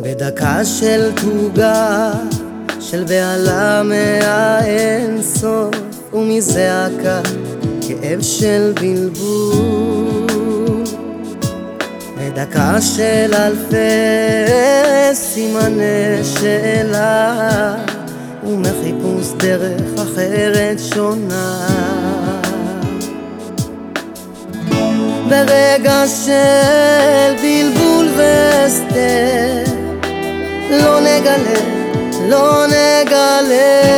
בדקה של תוגה, של בהלה מהאין סוף ומזעקה, כאב של בלבול. בדקה של אלפי סימני שאלה, ומחיפוש דרך אחרת שונה. ברגע של בלבול והסתר לא נגלה, לא נגלה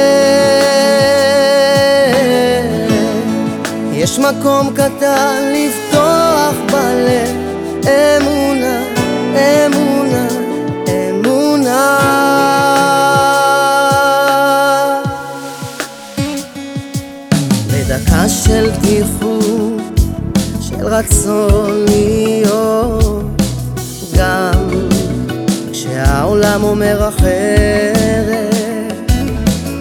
יש מקום קטן פתיחות, של רצון להיות גם כשהעולם אומר אחרת.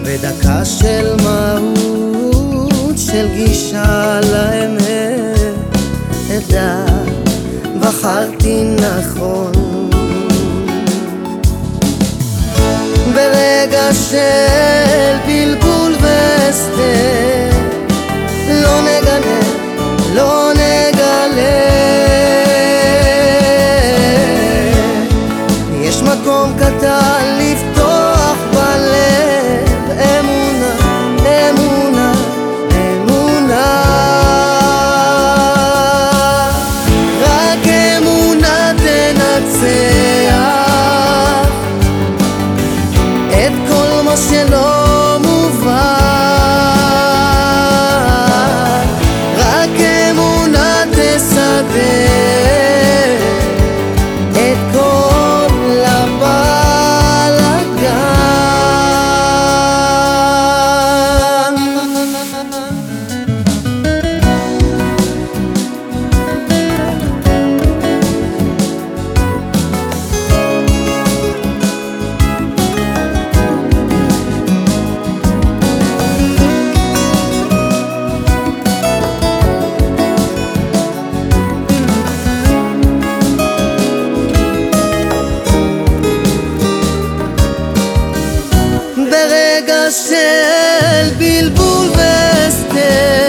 בדקה של מהות, של גישה לאמת אדע, בחרתי נכון. ברגע של לא נגלה, לא נגלה. יש מקום קטן לפתוח בלב אמונה, السلبي البول بستان